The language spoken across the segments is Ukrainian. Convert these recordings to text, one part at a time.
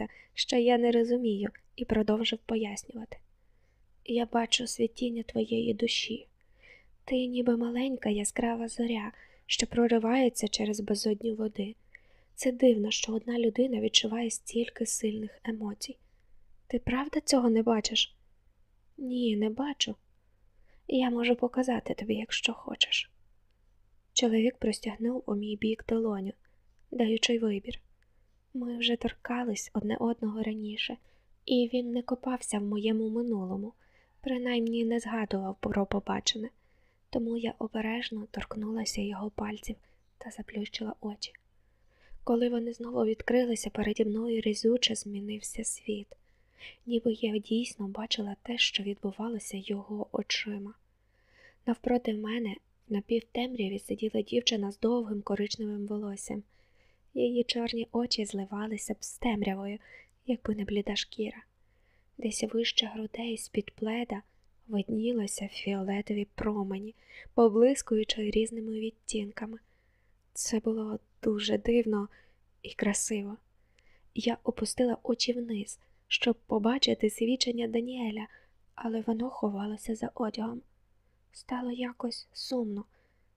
здавався, що я не розумію, і продовжив пояснювати. Я бачу світіння твоєї душі. Ти ніби маленька яскрава зоря, що проривається через безодню води. Це дивно, що одна людина відчуває стільки сильних емоцій. Ти правда цього не бачиш? Ні, не бачу. Я можу показати тобі, якщо хочеш. Чоловік простягнув у мій бік долоню, даючи вибір. Ми вже торкались одне одного раніше, і він не копався в моєму минулому, принаймні не згадував про побачене, тому я обережно торкнулася його пальців та заплющила очі. Коли вони знову відкрилися, переді мною різуче змінився світ, ніби я дійсно бачила те, що відбувалося його очима. Навпроти мене на півтемряві сиділа дівчина з довгим коричневим волоссям. Її чорні очі зливалися б з темрявою, якби не бліда шкіра. Десь вище грудей з-під пледа виднілося фіолетові промені, поблискуючи різними відтінками. Це було дуже дивно і красиво. Я опустила очі вниз, щоб побачити свідчення Даніеля, але воно ховалося за одягом. Стало якось сумно,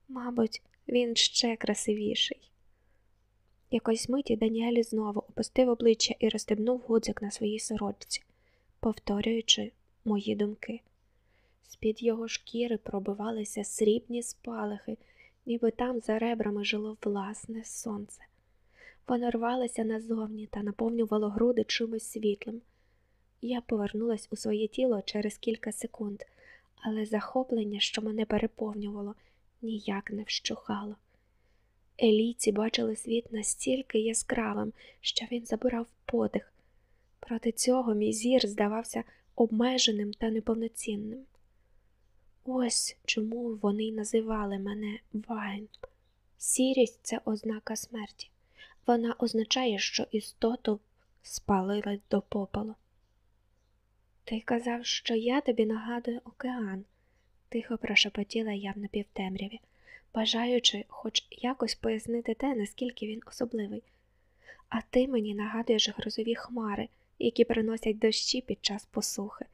мабуть, він ще красивіший. Якось миті Даніель знову опустив обличчя і розстебнув гудзик на своїй сорочці, повторюючи мої думки. З-під його шкіри пробивалися срібні спалахи, ніби там за ребрами жило власне сонце. Воно рвалося назовні та наповнювало груди чимось світлим. Я повернулась у своє тіло через кілька секунд, але захоплення, що мене переповнювало, ніяк не вщухало. Елійці бачили світ настільки яскравим, що він забирав подих. Проти цього мій зір здавався обмеженим та неповноцінним. Ось чому вони називали мене Вайн. Сірість це ознака смерті. Вона означає, що істоту спалили до попелу. Ти казав, що я тобі нагадую океан, тихо прошепотіла я в напівтемряві, бажаючи хоч якось пояснити те, наскільки він особливий. А ти мені нагадуєш грозові хмари, які приносять дощі під час посухи.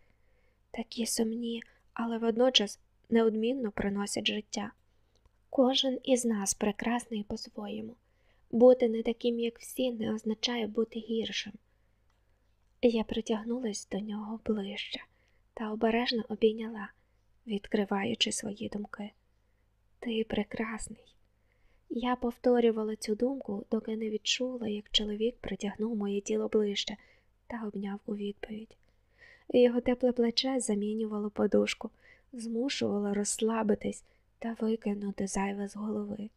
Такі сумні, але водночас неодмінно приносять життя. Кожен із нас прекрасний по-своєму. Бути не таким, як всі, не означає бути гіршим. Я притягнулась до нього ближче та обережно обійняла, відкриваючи свої думки. Ти прекрасний. Я повторювала цю думку, доки не відчула, як чоловік притягнув моє тіло ближче та обняв у відповідь. Його тепле плече замінювало подушку, змушувало розслабитись та викинути зайве з голови.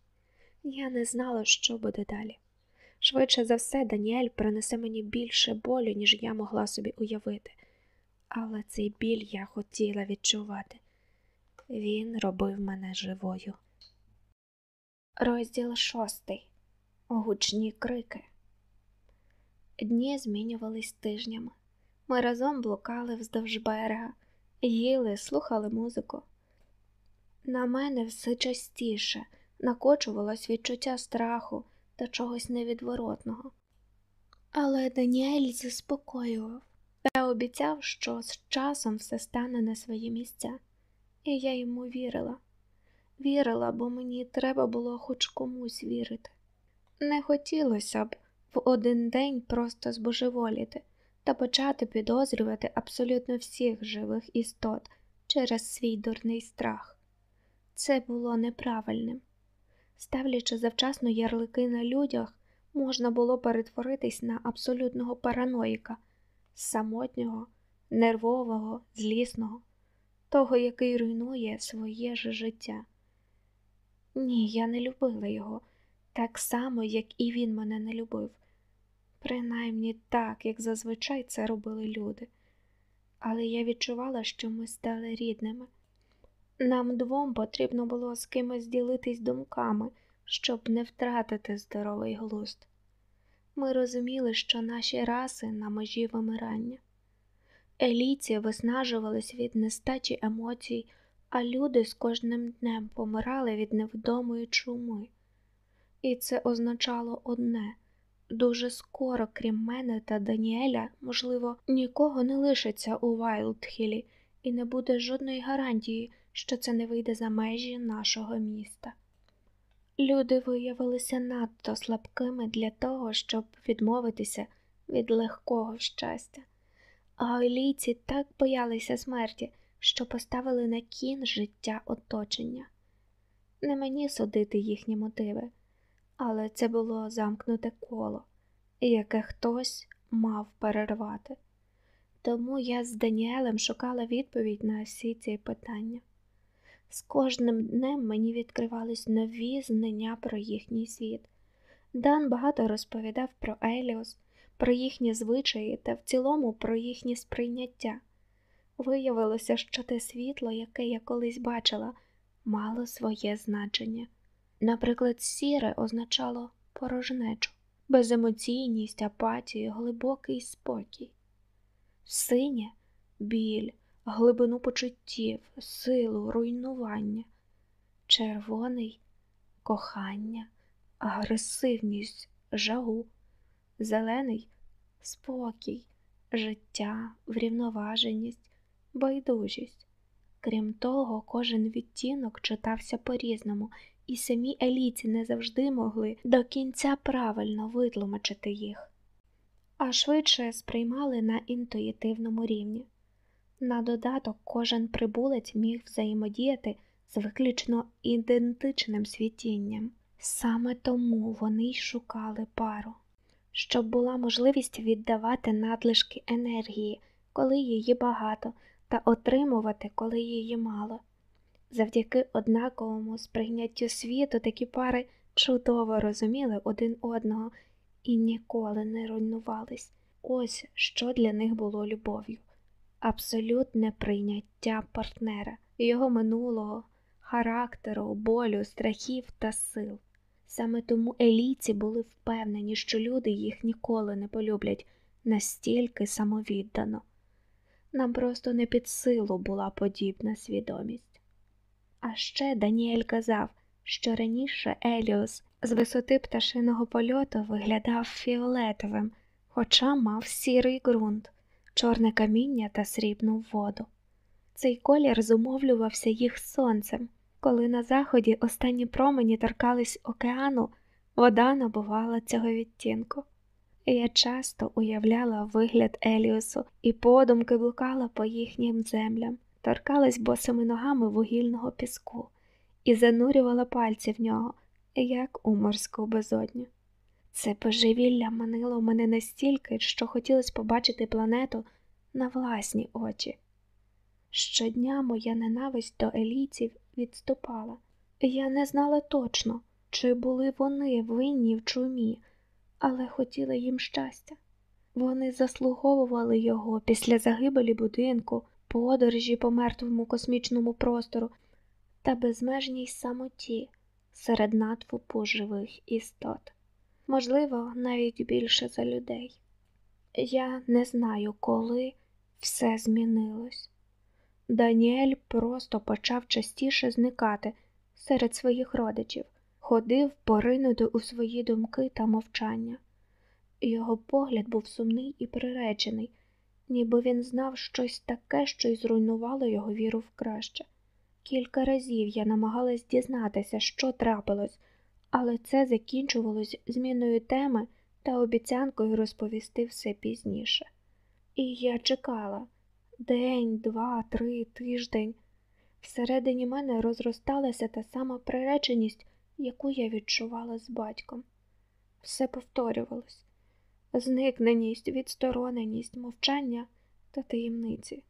Я не знала, що буде далі. Швидше за все, Даніель принесе мені більше болю, ніж я могла собі уявити, але цей біль я хотіла відчувати. Він робив мене живою. Розділ шостий. Гучні крики. Дні змінювались тижнями. Ми разом блукали вздовж берега, їли, слухали музику. На мене все частіше накочувалось відчуття страху та чогось невідворотного. Але Даніель заспокоював та обіцяв, що з часом все стане на свої місця, і я йому вірила. Вірила, бо мені треба було хоч комусь вірити. Не хотілося б в один день просто збожеволіти та почати підозрювати абсолютно всіх живих істот через свій дурний страх. Це було неправильним. Ставлячи завчасно ярлики на людях, можна було перетворитись на абсолютного параноїка, самотнього, нервового, злісного, того, який руйнує своє ж життя. Ні, я не любила його так само, як і він мене не любив, принаймні так, як зазвичай це робили люди, але я відчувала, що ми стали рідними. Нам двом потрібно було з кимось ділитись думками, щоб не втратити здоровий глузд. Ми розуміли, що наші раси на межі вимирання. Еліці виснажувались від нестачі емоцій, а люди з кожним днем помирали від невдомої чуми. І це означало одне дуже скоро, крім мене та Даніеля, можливо, нікого не лишиться у Вайлдхілі, і не буде жодної гарантії, що це не вийде за межі нашого міста. Люди виявилися надто слабкими для того, щоб відмовитися від легкого щастя, а галійці так боялися смерті, що поставили на кін життя оточення. Не мені судити їхні мотиви, але це було замкнуте коло, яке хтось мав перервати. Тому я з Даніелем шукала відповідь на всі ці питання. З кожним днем мені відкривались нові знання про їхній світ. Дан багато розповідав про Еліос, про їхні звичаї та в цілому про їхнє сприйняття. Виявилося, що те світло, яке я колись бачила, мало своє значення. Наприклад, сіре означало порожнечу, беземоційність, апатію, глибокий спокій, синє біль, глибину почуттів, силу, руйнування, червоний кохання, агресивність, жагу, зелений спокій, життя, врівноваженість, байдужість. Крім того, кожен відтінок читався по-різному, і самі еліці не завжди могли до кінця правильно витлумачити їх, а швидше сприймали на інтуїтивному рівні. На додаток, кожен прибулець міг взаємодіяти з виключно ідентичним світінням. Саме тому вони й шукали пару, щоб була можливість віддавати надлишки енергії, коли її багато, та отримувати, коли її мало. Завдяки однаковому сприйняттю світу такі пари чудово розуміли один одного і ніколи не руйнувались. Ось що для них було любов'ю абсолютне прийняття партнера, його минулого, характеру, болю, страхів та сил. Саме тому еліці були впевнені, що люди їх ніколи не полюблять настільки самовіддано. Нам просто не під силу була подібна свідомість. А ще Даніель казав, що раніше Еліос з висоти пташиного польоту виглядав фіолетовим, хоча мав сірий ґрунт чорне каміння та срібну воду. Цей колір зумовлювався їх сонцем. Коли на заході останні промені торкались океану, вода набувала цього відтінку. Я часто уявляла вигляд Еліусу і подумки блукала по їхнім землям, торкалась босими ногами вугільного піску і занурювала пальці в нього, як у морську безодню. Це божевілля манило мене настільки, що хотілося побачити планету на власні очі. Щодня моя ненависть до елійців відступала, я не знала точно, чи були вони винні в чумі, але хотіла їм щастя. Вони заслуговували його після загибелі будинку, подорожі по мертвому космічному простору та безмежній самоті серед натвупу живих істот можливо, навіть більше за людей. Я не знаю, коли все змінилось. Даніель просто почав частіше зникати серед своїх родичів, ходив поринути у свої думки та мовчання. Його погляд був сумний і приречений, ніби він знав щось таке, що й зруйнувало його віру в краще. Кілька разів я намагалась дізнатися, що трапилось але це закінчувалось зміною теми та обіцянкою розповісти все пізніше. І я чекала день, два, три, тиждень. Всередині мене розросталася та сама приреченість, яку я відчувала з батьком. Все повторювалось зникненість, відстороненість, мовчання та таємниці,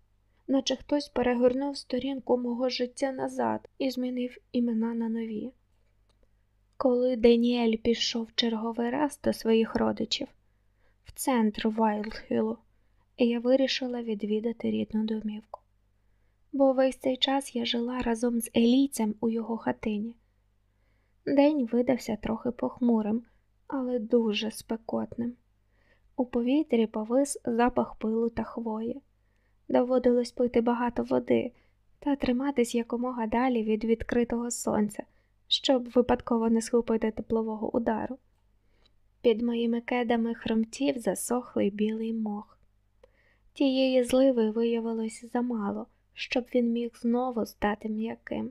наче хтось перегорнув сторінку мого життя назад і змінив імена на нові. Коли Даніель пішов черговий раз до своїх родичів в центр Вайлдхілу, я вирішила відвідати рідну домівку. Бо весь цей час я жила разом з елійцем у його хатині. День видався трохи похмурим, але дуже спекотним. У повітрі повис запах пилу та хвої. Доводилось пити багато води та триматись якомога далі від відкритого сонця щоб випадково не схопити теплового удару. Під моїми кедами хромтів засохлий білий мох. Тієї зливи виявилось замало, щоб він міг знову стати м'яким.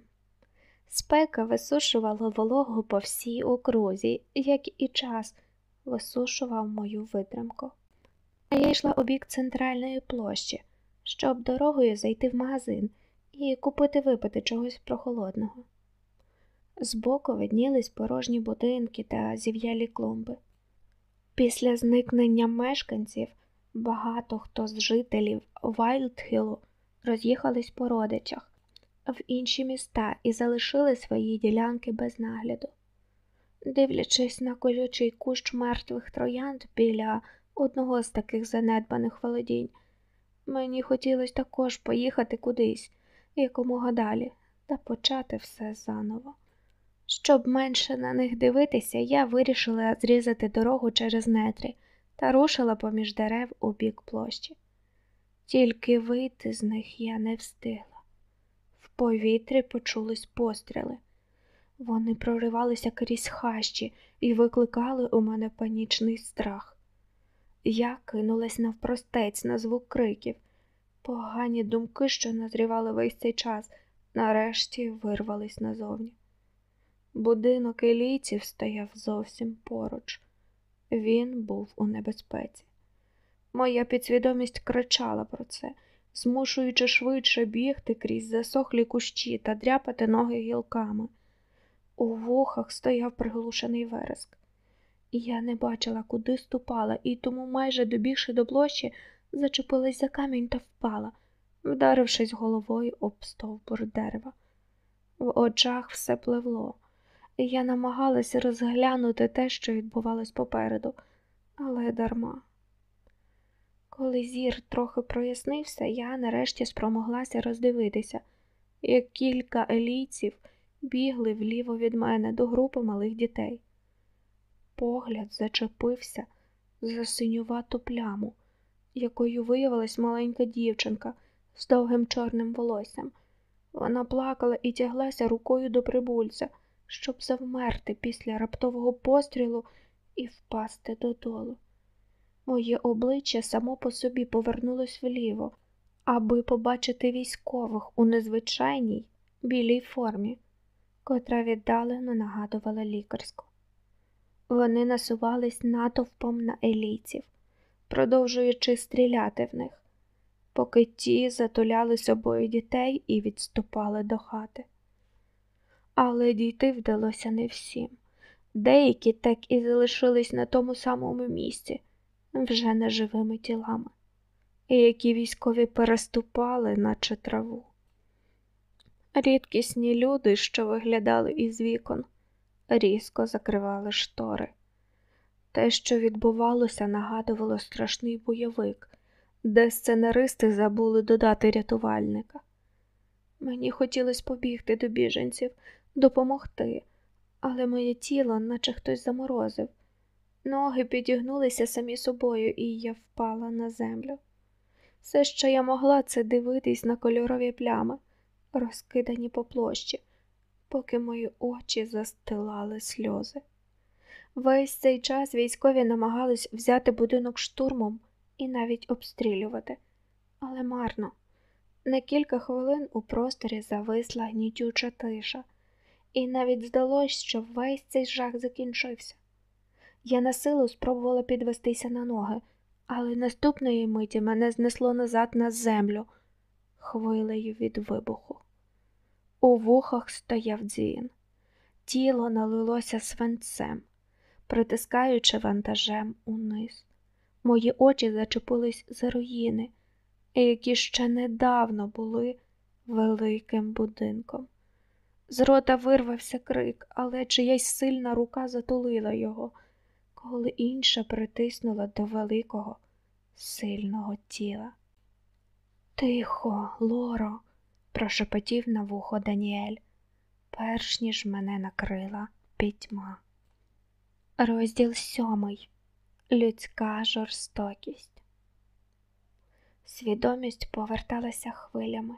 Спека висушувала вологу по всій окрузі, як і час висушував мою витримку. Я йшла у бік центральної площі, щоб дорогою зайти в магазин і купити випити чогось прохолодного. Збоку виднілись порожні будинки та зів'ялі клумби. Після зникнення мешканців багато хто з жителів Вайлдхілу роз'їхались по родичах в інші міста і залишили свої ділянки без нагляду. Дивлячись на колючий кущ мертвих троянд біля одного з таких занедбаних володінь, мені хотілося також поїхати кудись, якомога далі, та почати все заново. Щоб менше на них дивитися, я вирішила зрізати дорогу через нетрі та рушила поміж дерев у бік площі. Тільки вийти з них я не встигла. В повітрі почулись постріли. Вони проривалися крізь хащі і викликали у мене панічний страх. Я кинулась навпростець на звук криків. Погані думки, що назрівали весь цей час, нарешті вирвались назовні. Будинок елійців стояв зовсім поруч. Він був у небезпеці. Моя підсвідомість кричала про це, змушуючи швидше бігти крізь засохлі кущі та дряпати ноги гілками. У вухах стояв приглушений вереск. Я не бачила, куди ступала, і тому, майже добігши до площі, зачепилась за камінь та впала, вдарившись головою об стовбур дерева. В очах все пливло я намагалася розглянути те, що відбувалось попереду, але дарма. Коли зір трохи прояснився, я нарешті спромоглася роздивитися, як кілька елійців бігли вліво від мене до групи малих дітей. Погляд зачепився за синювату пляму, якою виявилась маленька дівчинка з довгим чорним волоссям. Вона плакала і тяглася рукою до прибульця щоб завмерти після раптового пострілу і впасти додолу. Моє обличчя само по собі повернулось вліво, аби побачити військових у незвичайній білій формі, котра віддалено нагадувала лікарську. Вони насувались натовпом на елійців, продовжуючи стріляти в них, поки ті затуляли собою дітей і відступали до хати але дійти вдалося не всім. Деякі так і залишились на тому самому місці, вже неживими тілами, і які військові переступали, наче траву. Рідкісні люди, що виглядали із вікон, різко закривали штори. Те, що відбувалося, нагадувало страшний бойовик, де сценаристи забули додати рятувальника. Мені хотілося побігти до біженців, допомогти, але моє тіло, наче хтось заморозив. Ноги підігнулися самі собою, і я впала на землю. Все, що я могла, це дивитись на кольорові плями, розкидані по площі, поки мої очі застилали сльози. Весь цей час військові намагались взяти будинок штурмом і навіть обстрілювати, але марно. На кілька хвилин у просторі зависла гнітюча тиша, і навіть здалось, що весь цей жах закінчився. Я на силу спробувала підвестися на ноги, але наступної миті мене знесло назад на землю хвилею від вибуху. У вухах стояв дзвін, тіло налилося свинцем, притискаючи вантажем униз. Мої очі зачепились за руїни, які ще недавно були великим будинком. З рота вирвався крик, але чиясь сильна рука затулила його, коли інша притиснула до великого, сильного тіла. Тихо, Лоро, прошепотів на вухо Даніель, перш ніж мене накрила пітьма. Розділ сьомий. Людська жорстокість. Свідомість поверталася хвилями.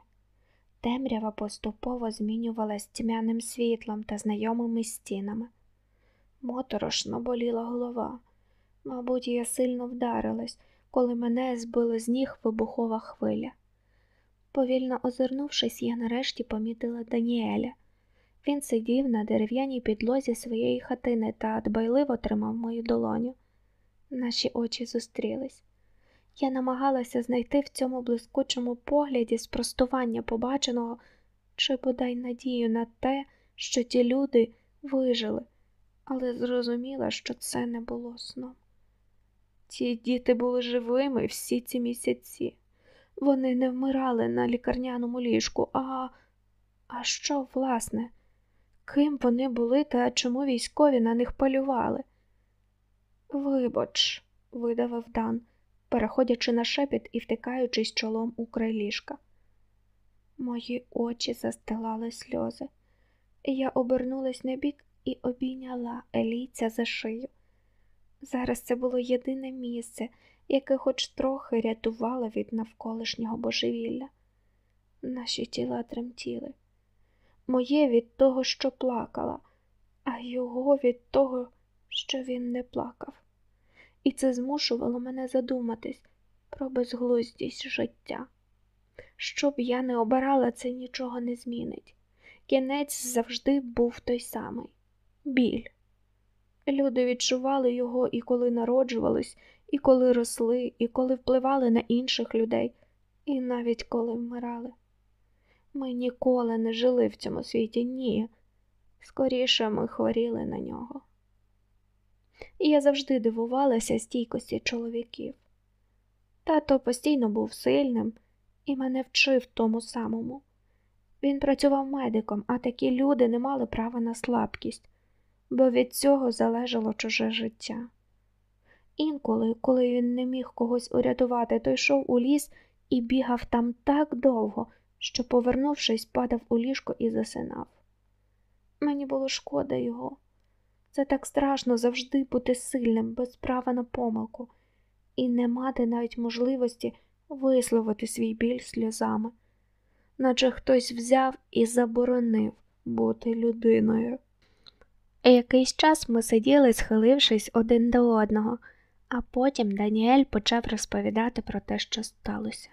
Темрява поступово змінювалась тьмяним світлом та знайомими стінами. Моторошно боліла голова, Мабуть, я сильно вдарилась, коли мене збило з ніг вибухова хвиля. Повільно озирнувшись, я нарешті помітила Даніеля. Він сидів на дерев'яній підлозі своєї хатини та дбайливо тримав мою долоню. Наші очі зустрілись. Я намагалася знайти в цьому блискучому погляді спростування побаченого чи бодай надію на те, що ті люди вижили, але зрозуміла, що це не було сном. Ті діти були живими всі ці місяці. Вони не вмирали на лікарняному ліжку, а А що, власне, ким вони були та чому військові на них полювали? Вибач, видавив Дан, переходячи на шепіт і втикаючись чолом у край ліжка. Мої очі застилали сльози. Я обернулась на бік і обійняла Елійця за шию. Зараз це було єдине місце, яке хоч трохи рятувало від навколишнього божевілля. Наші тіла тремтіли. Моє від того, що плакала, а його від того, що він не плакав. І це змушувало мене задуматись про безглуздість життя. Щоб я не обирала, це нічого не змінить. Кінець завжди був той самий біль. Люди відчували його і коли народжувались, і коли росли, і коли впливали на інших людей, і навіть коли вмирали. Ми ніколи не жили в цьому світі, ні. Скоріше ми хворіли на нього. І я завжди дивувалася стійкості чоловіків. Тато постійно був сильним і мене вчив тому самому. Він працював медиком, а такі люди не мали права на слабкість, бо від цього залежало чуже життя. Інколи, коли він не міг когось урятувати, то йшов у ліс і бігав там так довго, що, повернувшись, падав у ліжко і засинав. Мені було шкода його. Це так страшно завжди бути сильним, без права на помилку, і не мати навіть можливості висловити свій біль сльозами, наче хтось взяв і заборонив бути людиною. Якийсь час ми сиділи, схилившись один до одного, а потім Даніель почав розповідати про те, що сталося.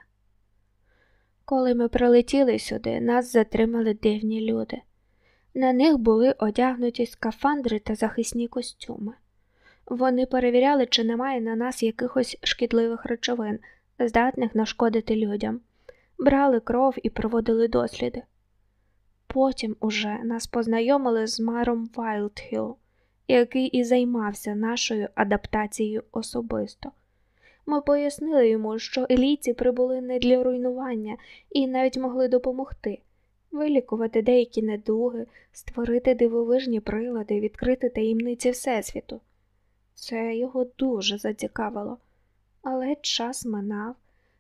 Коли ми прилетіли сюди, нас затримали дивні люди. На них були одягнуті скафандри та захисні костюми. Вони перевіряли, чи немає на нас якихось шкідливих речовин, здатних нашкодити людям, брали кров і проводили досліди. Потім уже нас познайомили з Маром Вайлдхіл, який і займався нашою адаптацією особисто. Ми пояснили йому, що елійці прибули не для руйнування і навіть могли допомогти, вилікувати деякі недуги, створити дивовижні прилади, відкрити таємниці Всесвіту. Це його дуже зацікавило, але час минав,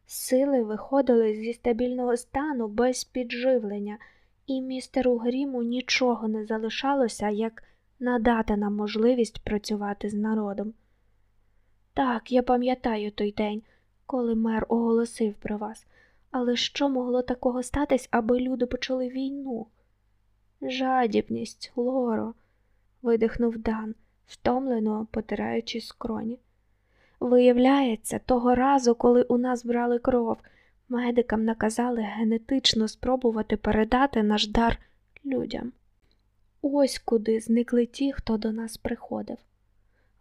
сили виходили зі стабільного стану без підживлення, і містеру Гріму нічого не залишалося, як надати нам можливість працювати з народом. Так, я пам'ятаю той день, коли мер оголосив про вас, але що могло такого статись, аби люди почали війну? Жадібність, Лоро, видихнув Дан, втомлено потираючи скроні. Виявляється, того разу, коли у нас брали кров, медикам наказали генетично спробувати передати наш дар людям. Ось куди зникли ті, хто до нас приходив.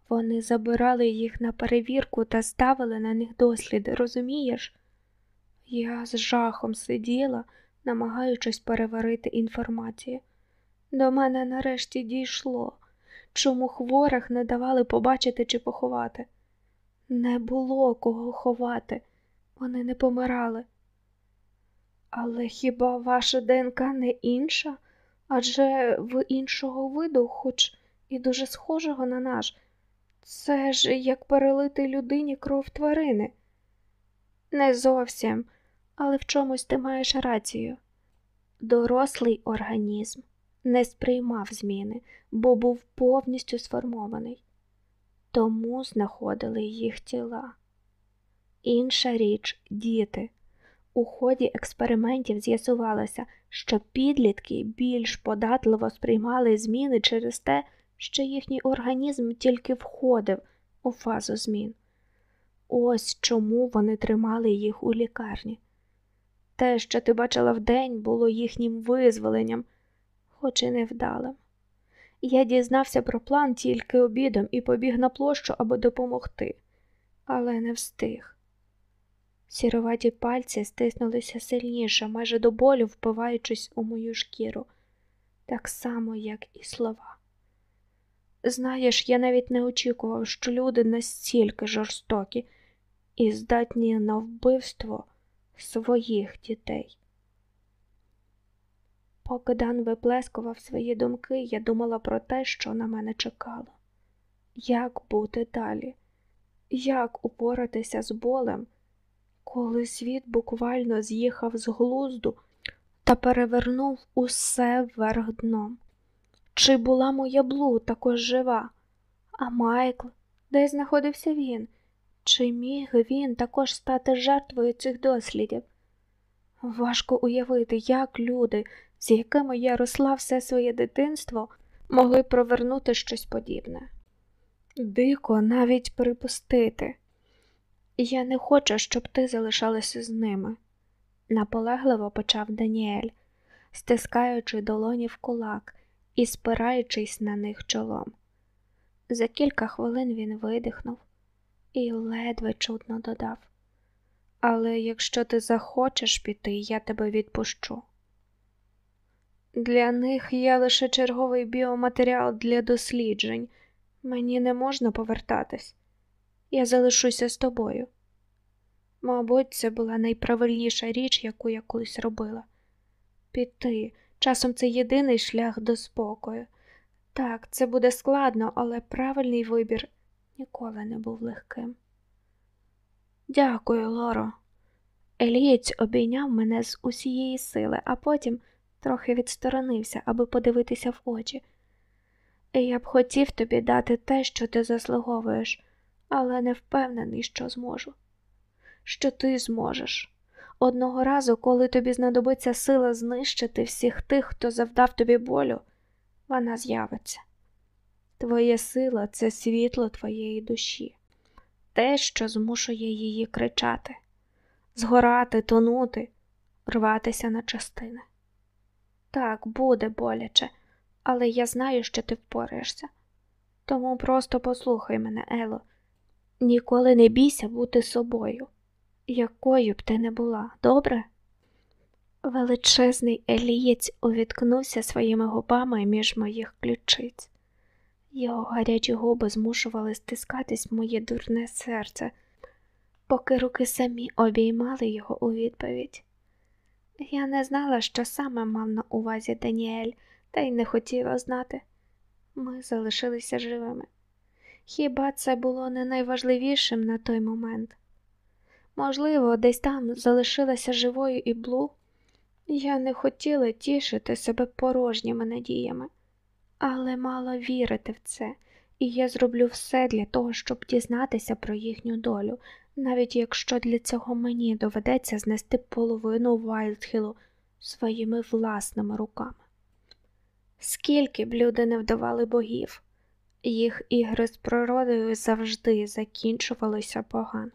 Вони забирали їх на перевірку та ставили на них досліди, розумієш? Я з жахом сиділа, намагаючись переварити інформацію. До мене нарешті дійшло, чому хворих не давали побачити чи поховати. Не було кого ховати, вони не помирали. Але хіба ваша ДНК не інша? Адже в іншого виду, хоч і дуже схожого на наш. Це ж як перелити людині кров тварини. Не зовсім, але в чомусь ти маєш рацію. Дорослий організм не сприймав зміни, бо був повністю сформований, тому знаходили їх тіла. Інша річ діти. У ході експериментів з'ясувалося, що підлітки більш податливо сприймали зміни через те, що їхній організм тільки входив у фазу змін. Ось чому вони тримали їх у лікарні. Те, що ти бачила вдень, було їхнім визволенням, хоч і невдалим. Я дізнався про план тільки обідом і побіг на площу, аби допомогти, але не встиг. Сіроваті пальці стиснулися сильніше, майже до болю впиваючись у мою шкіру, так само, як і слова. Знаєш, я навіть не очікував, що люди настільки жорстокі і здатні на вбивство своїх дітей. Поки Дан виплескував свої думки, я думала про те, що на мене чекало. Як бути далі? Як упоратися з болем, коли світ буквально з'їхав з глузду та перевернув усе вверх дном? Чи була моя Блу також жива? А Майкл, де знаходився він? Чи міг він також стати жертвою цих дослідів? Важко уявити, як люди, з якими я росла все своє дитинство, могли провернути щось подібне. Дико навіть припустити. Я не хочу, щоб ти залишалася з ними, наполегливо почав Даніель, стискаючи долоні в кулак і спираючись на них чолом. За кілька хвилин він видихнув і ледве чутно додав. Але якщо ти захочеш піти, я тебе відпущу. Для них я лише черговий біоматеріал для досліджень. Мені не можна повертатись. Я залишуся з тобою. Мабуть, це була найправильніша річ, яку я колись робила. Піти. Часом це єдиний шлях до спокою. Так, це буде складно, але правильний вибір ніколи не був легким. Дякую, Лоро. Елієць обійняв мене з усієї сили, а потім трохи відсторонився, аби подивитися в очі. Я б хотів тобі дати те, що ти заслуговуєш, але не впевнений, що зможу. Що ти зможеш. Одного разу, коли тобі знадобиться сила знищити всіх тих, хто завдав тобі болю, вона з'явиться. Твоя сила це світло твоєї душі, те, що змушує її кричати, згорати, тонути, рватися на частини. Так, буде боляче, але я знаю, що ти впораєшся. Тому просто послухай мене, Ело, ніколи не бійся бути собою, якою б ти не була, добре? Величезний елієць увіткнувся своїми губами між моїх ключиць. Його гарячі губи змушували стискатись моє дурне серце, поки руки самі обіймали його у відповідь. Я не знала, що саме мав на увазі Даніель, та й не хотіла знати. Ми залишилися живими. Хіба це було не найважливішим на той момент? Можливо, десь там залишилася живою і Блу. Я не хотіла тішити себе порожніми надіями, але мала вірити в це, і я зроблю все для того, щоб дізнатися про їхню долю, навіть якщо для цього мені доведеться знести половину Вайлдхілу своїми власними руками. Скільки б люди не вдавали богів, їх ігри з природою завжди закінчувалися погано.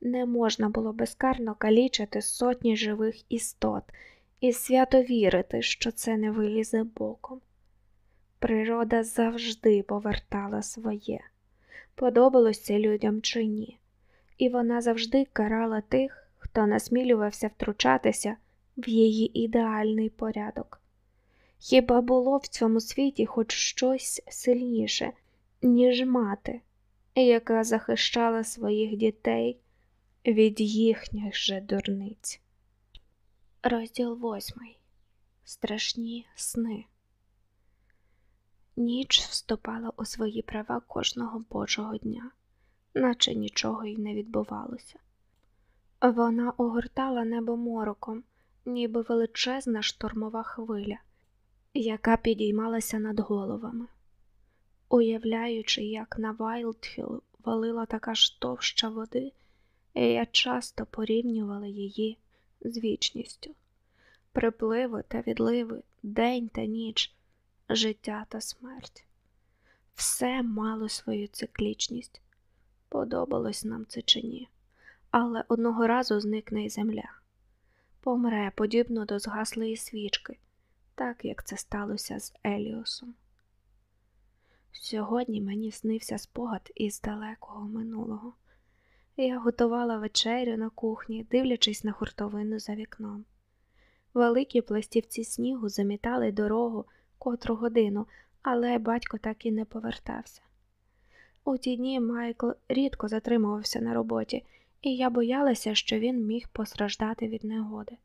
Не можна було безкарно калічити сотні живих істот і свято вірити, що це не вилізе боком. Природа завжди повертала своє, подобалось це людям чи ні, і вона завжди карала тих, хто насмілювався втручатися в її ідеальний порядок. Хіба було в цьому світі хоч щось сильніше, ніж мати, яка захищала своїх дітей від їхніх же дурниць? Розділ восьмий. Страшні сни. Ніч вступала у свої права кожного божого дня, наче нічого й не відбувалося. Вона огортала небо мороком, ніби величезна штормова хвиля, яка підіймалася над головами. Уявляючи, як на Вайлдхіл валила така ж товща води, я часто порівнювала її з вічністю. Припливи та відливи, день та ніч, життя та смерть. Все мало свою циклічність. подобалось нам це чи ні, але одного разу зникне й земля. Помре подібно до згаслої свічки, так як це сталося з Еліосом. Сьогодні мені снився спогад із далекого минулого. Я готувала вечерю на кухні, дивлячись на хуртовину за вікном. Великі пластівці снігу замітали дорогу котру годину, але батько так і не повертався. У ті дні Майкл рідко затримувався на роботі, і я боялася, що він міг постраждати від негоди.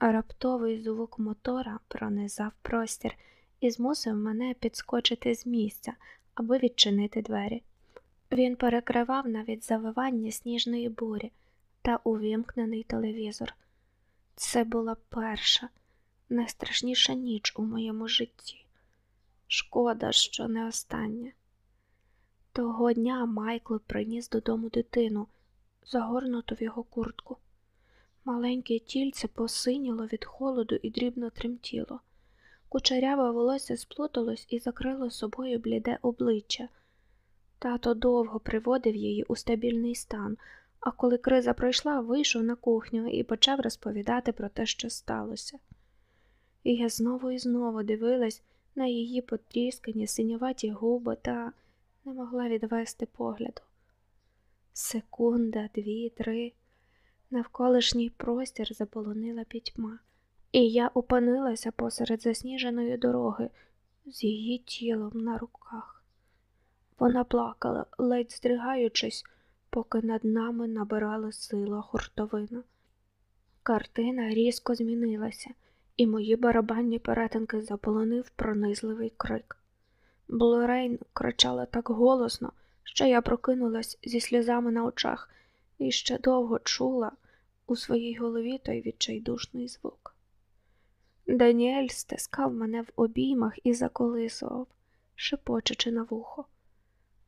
Раптовий звук мотора пронизав простір і змусив мене підскочити з місця, аби відчинити двері. Він перекривав навіть завивання сніжної бурі та увімкнений телевізор. Це була перша, найстрашніша ніч у моєму житті. Шкода, що не остання. Того дня Майкл приніс додому дитину, загорнуту в його куртку. Маленьке тільце посиніло від холоду і дрібно тремтіло. Кучеряве волосся сплуталось і закрило собою бліде обличчя. Тато довго приводив її у стабільний стан, а коли криза пройшла, вийшов на кухню і почав розповідати про те, що сталося. І я знову і знову дивилась на її потріскані синьоваті губи та не могла відвести погляду. Секунда, дві, три, навколишній простір заполонила пітьма, і я опинилася посеред засніженої дороги з її тілом на руках. Вона плакала, ледь здригаючись, поки над нами набирала сила хуртовина. Картина різко змінилася, і мої барабанні перетинки заполонив пронизливий крик. Блорейн кричала так голосно, що я прокинулась зі сльозами на очах і ще довго чула у своїй голові той відчайдушний звук. Даніель стискав мене в обіймах і заколисував, шепочучи на вухо.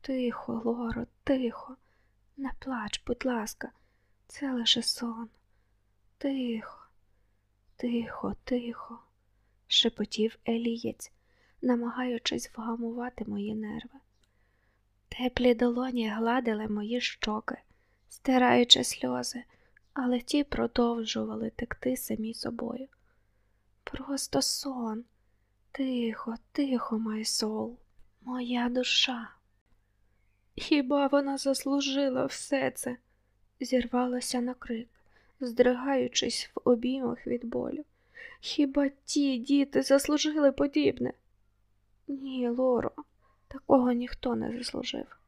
Тихо, Лоро, тихо, не плач, будь ласка, це лише сон. Тихо, тихо, тихо, шепотів Елієць, намагаючись вгамувати мої нерви. Теплі долоні гладили мої щоки, стираючи сльози, але ті продовжували текти самі собою. Просто сон, тихо, тихо, майсол, моя душа. Хіба вона заслужила все це? зірвалася на крик, здригаючись в обіймах від болю. Хіба ті діти заслужили подібне? Ні, Лоро, такого ніхто не заслужив.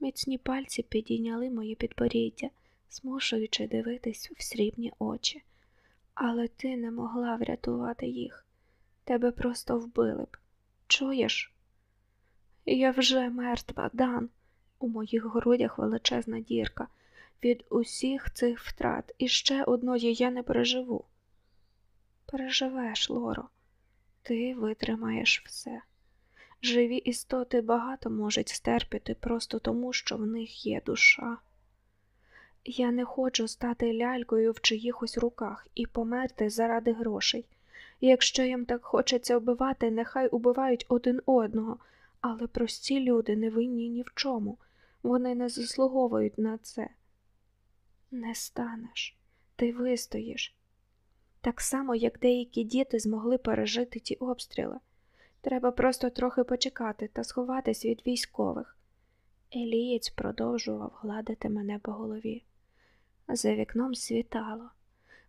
Міцні пальці підійняли моє підборіддя, змушуючи дивитись в срібні очі. Але ти не могла врятувати їх. Тебе просто вбили б. Чуєш? Я вже мертва, Дан. У моїх грудях величезна дірка. Від усіх цих втрат і ще одної я не переживу. Переживеш, Лоро, ти витримаєш все. Живі істоти багато можуть стерпіти просто тому, що в них є душа. Я не хочу стати лялькою в чиїхось руках і померти заради грошей. Якщо їм так хочеться вбивати, нехай убивають один одного, але прості люди не винні ні в чому, вони не заслуговують на це. Не станеш, ти вистоїш. Так само, як деякі діти змогли пережити ті обстріли. Треба просто трохи почекати та сховатись від військових. Елієць продовжував гладити мене по голові. За вікном світало.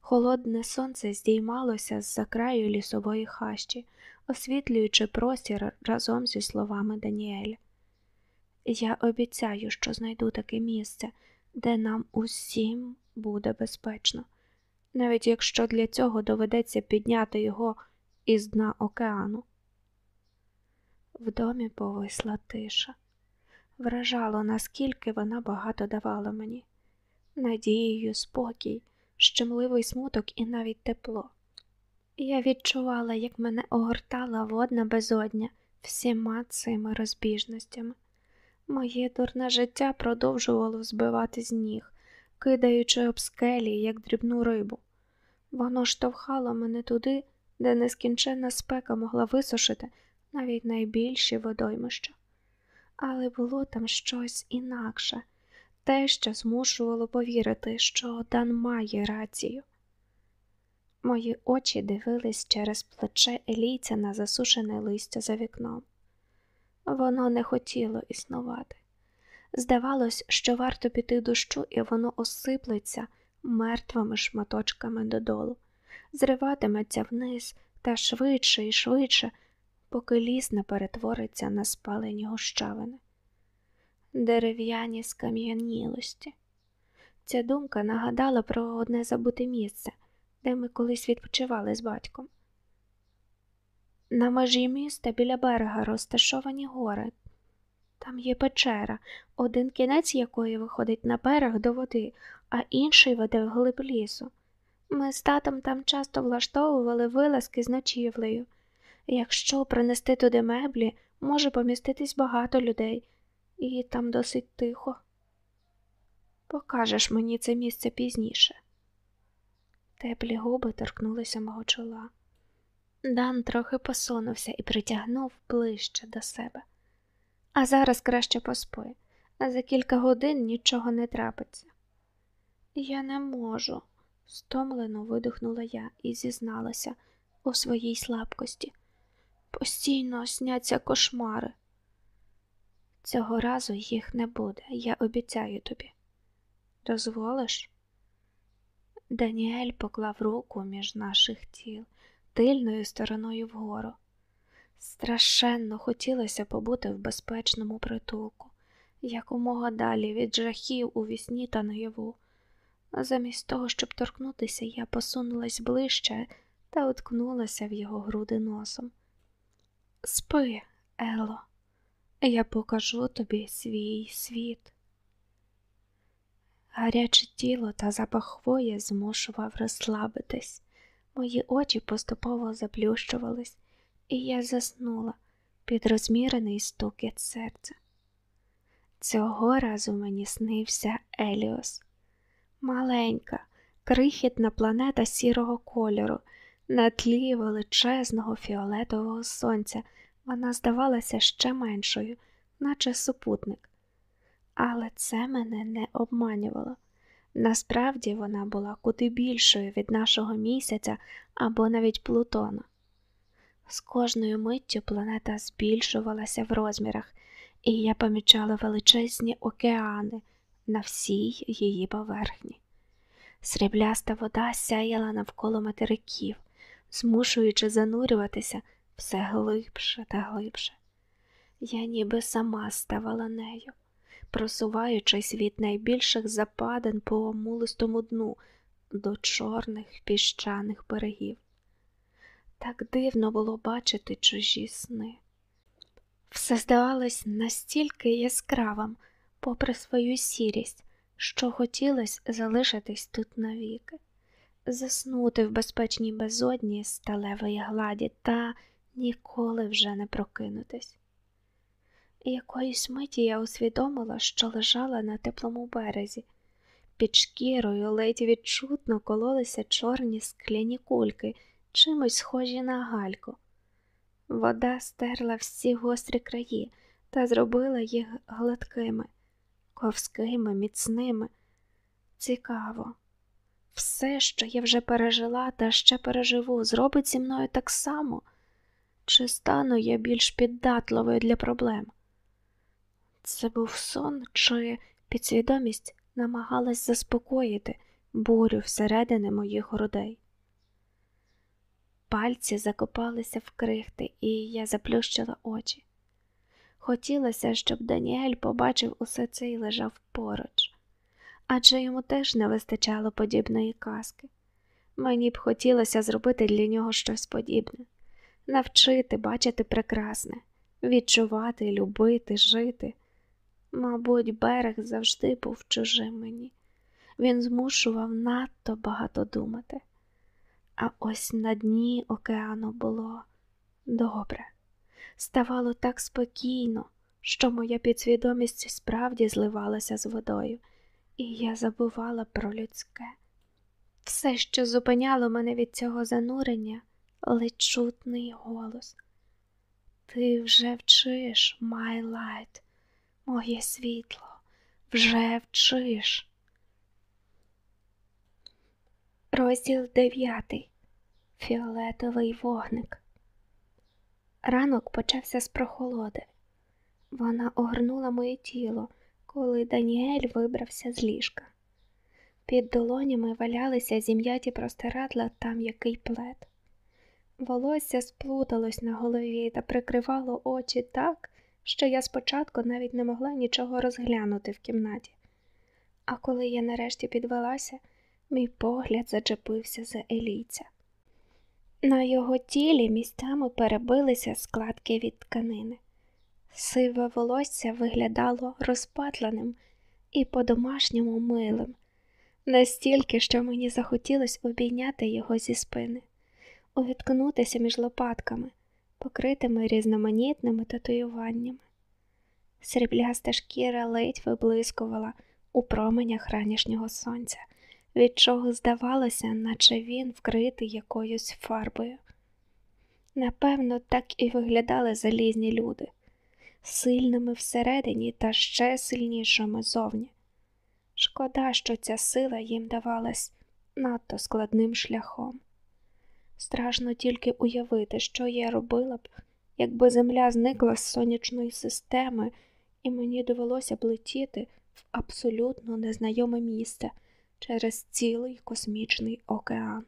Холодне сонце здіймалося з за краю лісової хащі, освітлюючи простір разом зі словами Даніеля. Я обіцяю, що знайду таке місце, де нам усім буде безпечно, навіть якщо для цього доведеться підняти його із дна океану. В домі повисла тиша. Вражало, наскільки вона багато давала мені, надією, спокій, щемливий смуток і навіть тепло. Я відчувала, як мене огортала водна безодня всіма цими розбіжностями. Моє дурне життя продовжувало збивати з ніг, кидаючи об скелі, як дрібну рибу. Воно штовхало мене туди, де нескінченна спека могла висушити навіть найбільші водоймища. але було там щось інакше, те, що змушувало повірити, що Дан має рацію. Мої очі дивились через плече елійця на засушене листя за вікном. Воно не хотіло існувати. Здавалось, що варто піти дощу, і воно осиплеться мертвими шматочками додолу, зриватиметься вниз та швидше і швидше, поки ліс не перетвориться на спалені гущавини. Дерев'яні скам'янілості. Ця думка нагадала про одне забуте місце, де ми колись відпочивали з батьком. На межі міста біля берега розташовані гори. Там є печера, один кінець якої виходить на берег до води, а інший веде вглиб лісу. Ми з татом там часто влаштовували вилазки з ночівлею. Якщо принести туди меблі, може поміститись багато людей, і там досить тихо. Покажеш мені це місце пізніше. Теплі губи торкнулися мого чола. Дан трохи посунувся і притягнув ближче до себе. А зараз краще поспи, а за кілька годин нічого не трапиться. Я не можу, стомлено видихнула я і зізналася у своїй слабкості. Постійно сняться кошмари. Цього разу їх не буде, я обіцяю тобі. Дозволиш? Даніель поклав руку між наших тіл тильною стороною вгору. Страшенно хотілося побути в безпечному притулку, якомога далі від жахів у вісні та наяву. Замість того, щоб торкнутися, я посунулась ближче та уткнулася в його груди носом. Спи, Ело, я покажу тобі свій світ. Гаряче тіло та запах хвої змушував розслабитись. Мої очі поступово заплющувались, і я заснула під розмірений стукіт серця. Цього разу мені снився Еліос, маленька, крихітна планета сірого кольору, на тлі величезного фіолетового сонця. Вона здавалася ще меншою, наче супутник. Але це мене не обманювало. Насправді вона була куди більшою від нашого місяця або навіть Плутона. З кожною миттю планета збільшувалася в розмірах, і я помічала величезні океани на всій її поверхні. Срібляста вода сяяла навколо материків, змушуючи занурюватися все глибше та глибше. Я ніби сама ставала нею просуваючись від найбільших западин по мулистому дну до чорних піщаних берегів. Так дивно було бачити чужі сни. Все здавалось настільки яскравим, попри свою сірість, що хотілося залишитись тут навіки, заснути в безпечній безодні сталевої гладі та ніколи вже не прокинутись. Якоїсь миті я усвідомила, що лежала на теплому березі. Під шкірою ледь відчутно кололися чорні скляні кульки, чимось схожі на гальку. Вода стерла всі гострі краї та зробила їх гладкими, ковськими, міцними. Цікаво, все, що я вже пережила та ще переживу, зробить зі мною так само, чи стану я більш піддатливою для проблем? Це був сон, чи підсвідомість намагалась заспокоїти бурю всередини моїх грудей. Пальці закопалися в крихти, і я заплющила очі. Хотілося, щоб Даніель побачив усе це і лежав поруч, адже йому теж не вистачало подібної казки. Мені б хотілося зробити для нього щось подібне, навчити бачити прекрасне, відчувати, любити, жити. Мабуть, берег завжди був чужим мені. Він змушував надто багато думати. А ось на дні океану було добре. Ставало так спокійно, що моя підсвідомість справді зливалася з водою, і я забувала про людське. Все, що зупиняло мене від цього занурення, ледь голос. Ти вже вчиш, light, Моє світло, вже вчиш. Розділ дев'ятий. Фіолетовий вогник. Ранок почався з прохолоди. Вона огорнула моє тіло, коли Даніель вибрався з ліжка. Під долонями валялися зім'яті простирадла та м'який плед. Волосся сплуталось на голові та прикривало очі так, що я спочатку навіть не могла нічого розглянути в кімнаті. А коли я нарешті підвелася, мій погляд зачепився за елійця. На його тілі місцями перебилися складки від тканини. Сиве волосся виглядало розпатленим і по-домашньому милим, настільки, що мені захотілося обійняти його зі спини, увіткнутися між лопатками, покритими різноманітними татуюваннями. Срібляста шкіра ледь виблискувала у променях ранішнього сонця, від чого здавалося, наче він вкритий якоюсь фарбою. Напевно, так і виглядали залізні люди, сильними всередині та ще сильнішими зовні. Шкода, що ця сила їм давалась надто складним шляхом. Страшно тільки уявити, що я робила б, якби земля зникла з сонячної системи, і мені довелося б летіти в абсолютно незнайоме місце через цілий космічний океан.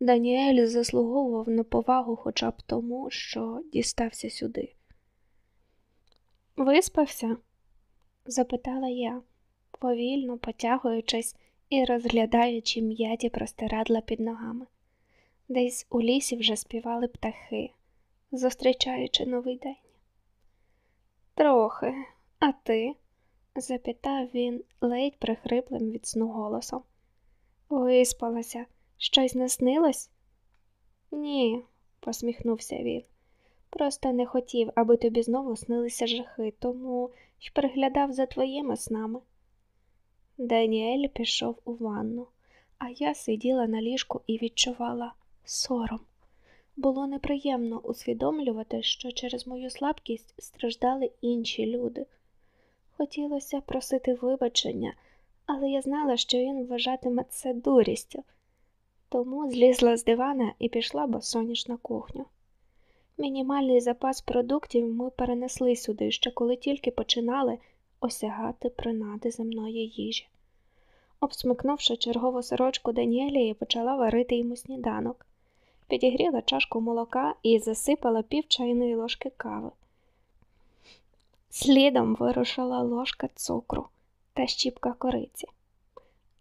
Даніель заслуговував на повагу хоча б тому, що дістався сюди. Виспався? запитала я, повільно потягуючись і розглядаючи м'яті простирадла під ногами. Десь у лісі вже співали птахи, зустрічаючи новий день. Трохи, а ти? запитав він ледь прихриплим від сну голосом. Виспалася, щось наснилось? Ні, посміхнувся він. Просто не хотів, аби тобі знову снилися жахи, тому й приглядав за твоїми снами. Даніель пішов у ванну, а я сиділа на ліжку і відчувала сором. Було неприємно усвідомлювати, що через мою слабкість страждали інші люди. Хотілося просити вибачення, але я знала, що він вважатиме це дурістю, тому злізла з дивана і пішла босоніж на кухню. Мінімальний запас продуктів ми перенесли сюди, ще коли тільки починали осягати принади земної їжі. Обсмикнувши чергову сорочку Даніелії, почала варити йому сніданок, підігріла чашку молока і засипала пів чайної ложки кави. Слідом вирушила ложка цукру та щіпка кориці.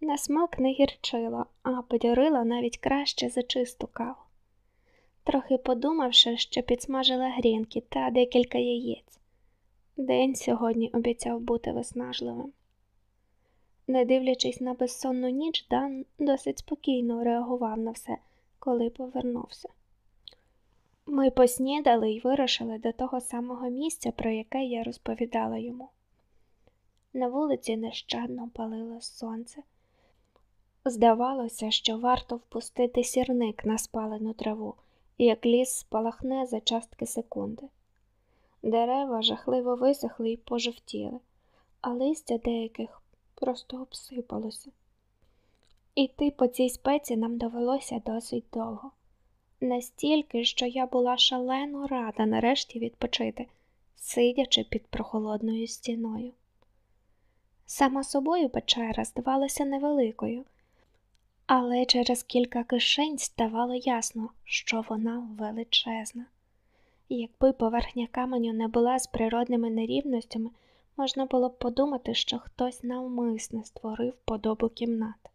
На смак не гірчила, а подярила навіть краще за чисту каву. Трохи подумавши, що підсмажила грінки та декілька яєць. День сьогодні обіцяв бути виснажливим. Не дивлячись на безсонну ніч, Дан досить спокійно реагував на все, коли повернувся. Ми поснідали і вирушили до того самого місця, про яке я розповідала йому. На вулиці нещадно палило сонце. Здавалося, що варто впустити сірник на спалену траву, як ліс спалахне за частки секунди. Дерева жахливо висохли і пожовтіли, а листя деяких просто обсипалося. Іти по цій спеці нам довелося досить довго настільки, що я була шалено рада нарешті відпочити, сидячи під прохолодною стіною. Сама собою печера здавалася невеликою, але через кілька кишень ставало ясно, що вона величезна. Якби поверхня каменю не була з природними нерівностями, можна було б подумати, що хтось навмисне створив подобу кімнат.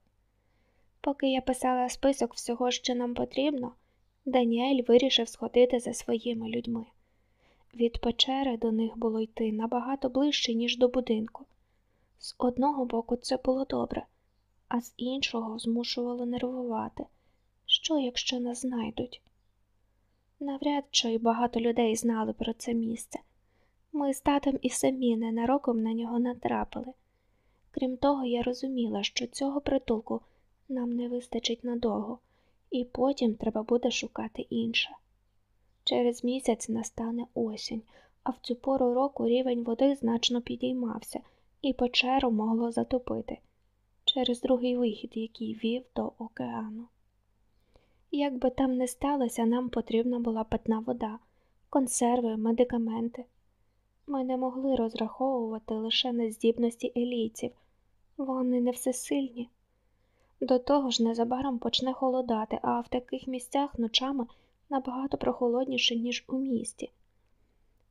Поки я писала список всього, що нам потрібно, Даніель вирішив сходити за своїми людьми. Від печери до них було йти набагато ближче, ніж до будинку. З одного боку, це було добре, а з іншого змушувало нервувати. Що, якщо нас знайдуть? Навряд чи багато людей знали про це місце. Ми з татом і самі ненароком на нього натрапили. Крім того, я розуміла, що цього притулку нам не вистачить надовго і потім треба буде шукати інше. Через місяць настане осінь, а в цю пору року рівень води значно підіймався, і печеру могло затопити через другий вихід, який вів до океану. Як би там не сталося, нам потрібна була питна вода, консерви, медикаменти. Ми не могли розраховувати лише на здібності елійців, вони не всесильні. До того ж, незабаром почне холодати, а в таких місцях ночами набагато прохолодніше, ніж у місті.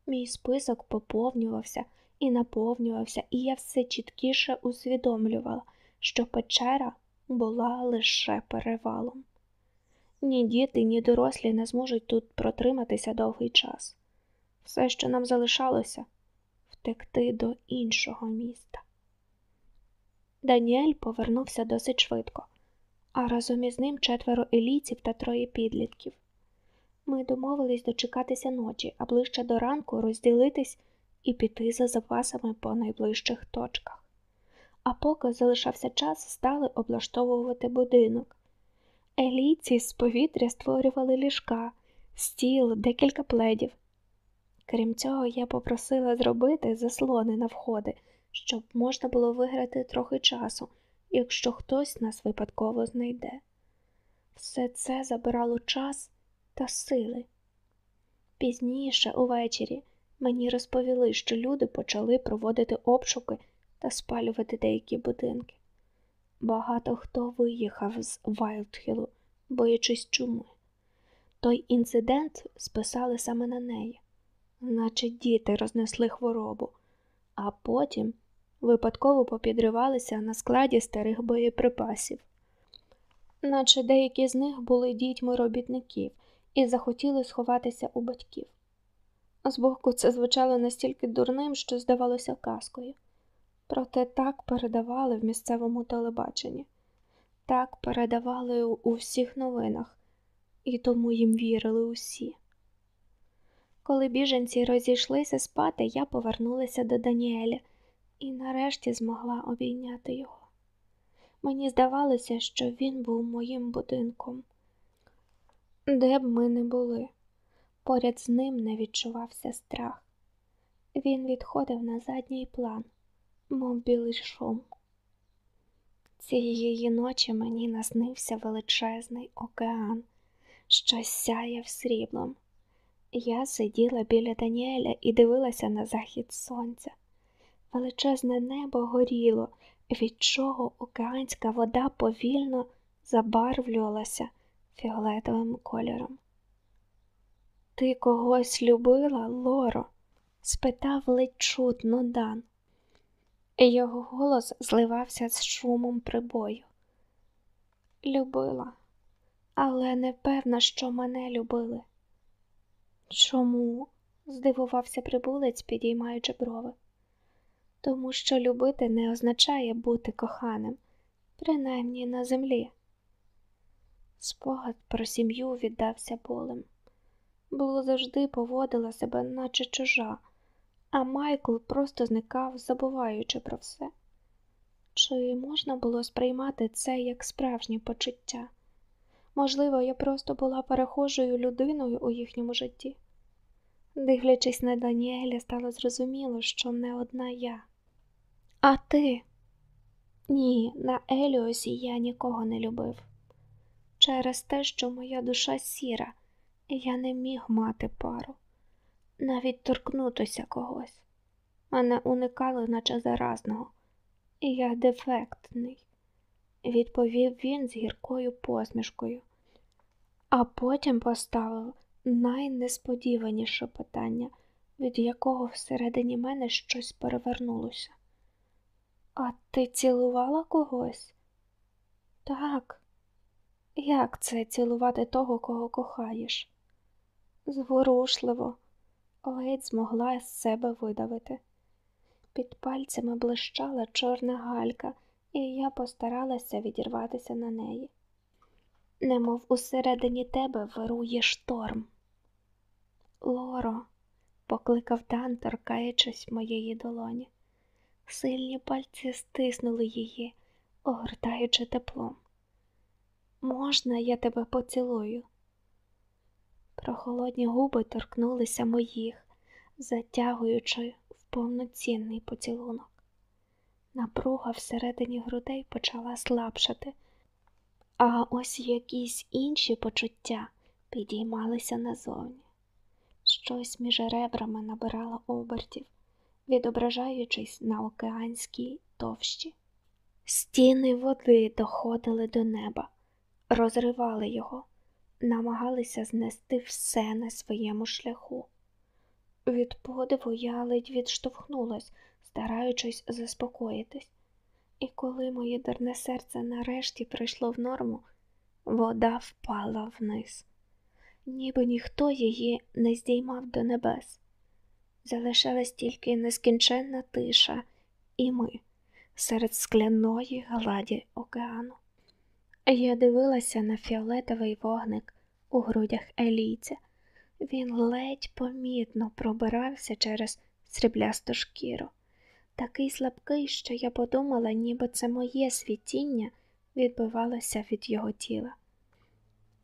Мій список поповнювався і наповнювався, і я все чіткіше усвідомлювала, що печера була лише перевалом. Ні діти, ні дорослі не зможуть тут протриматися довгий час. Все, що нам залишалося, втекти до іншого міста. Даніель повернувся досить швидко, а разом із ним четверо елійців та троє підлітків. Ми домовились дочекатися ночі, а ближче до ранку розділитись і піти за запасами по найближчих точках. А поки залишався час, стали облаштовувати будинок. Елійці з повітря створювали ліжка, стіл, декілька пледів. Крім цього, я попросила зробити заслони на входи, щоб можна було виграти трохи часу, якщо хтось нас випадково знайде. Все це забирало час та сили. Пізніше, увечері, мені розповіли, що люди почали проводити обшуки та спалювати деякі будинки. Багато хто виїхав з Вайлдхілу, боячись чуми. Той інцидент списали саме на неї, наче діти рознесли хворобу, а потім випадково попідривалися на складі старих боєприпасів, наче деякі з них були дітьми робітників і захотіли сховатися у батьків. Збоку це звучало настільки дурним, що здавалося казкою. Проте так передавали в місцевому телебаченні, так передавали у всіх новинах, і тому їм вірили усі. Коли біженці розійшлися спати, я повернулася до Даніеля і нарешті змогла обійняти його. Мені здавалося, що він був моїм будинком. Де б ми не були, поряд з ним не відчувався страх. Він відходив на задній план мов білий шум. Цієї ночі мені наснився величезний океан, що сяяв сріблом. Я сиділа біля Даніеля і дивилася на захід сонця. Величезне небо горіло, від чого океанська вода повільно забарвлювалася фіолетовим кольором. Ти когось любила, Лоро? спитав ледь чутно Дан. Його голос зливався з шумом прибою. Любила, але не певна, що мене любили. Чому? здивувався прибулець, підіймаючи брови. Тому що любити не означає бути коханим, принаймні на землі. Спогад про сім'ю віддався болем. Було завжди поводила себе, наче чужа а Майкл просто зникав, забуваючи про все. Чи можна було сприймати це як справжнє почуття? Можливо, я просто була перехожою людиною у їхньому житті. Дивлячись на Даніеля, стало зрозуміло, що не одна я. А ти? Ні, на Еліосі я нікого не любив. Через те, що моя душа сіра, я не міг мати пару навіть торкнутися когось. Мене уникали, наче заразного, і я дефектний, відповів він з гіркою посмішкою, а потім поставив найнесподіваніше питання, від якого всередині мене щось перевернулося. А ти цілувала когось? Так, як це цілувати того, кого кохаєш? Зворушливо ледь змогла з себе видавити. Під пальцями блищала чорна галька, і я постаралася відірватися на неї. Немов усередині тебе вирує шторм. Лоро, покликав Дан, торкаючись моєї долоні. Сильні пальці стиснули її, огортаючи теплом. Можна, я тебе поцілую? Прохолодні губи торкнулися моїх, затягуючи в повноцінний поцілунок. Напруга всередині грудей почала слабшати, а ось якісь інші почуття підіймалися назовні. Щось між ребрами набирало обертів, відображаючись на океанській товщі. Стіни води доходили до неба, розривали його, намагалися знести все на своєму шляху. Від подиву я ледь відштовхнулась, стараючись заспокоїтись, і коли моє дурне серце нарешті прийшло в норму, вода впала вниз, ніби ніхто її не здіймав до небес. Залишалась тільки нескінченна тиша, і ми серед скляної гладі океану. Я дивилася на фіолетовий вогник у грудях елійця. Він ледь помітно пробирався через сріблясту шкіру, такий слабкий, що я подумала, ніби це моє світіння відбивалося від його тіла.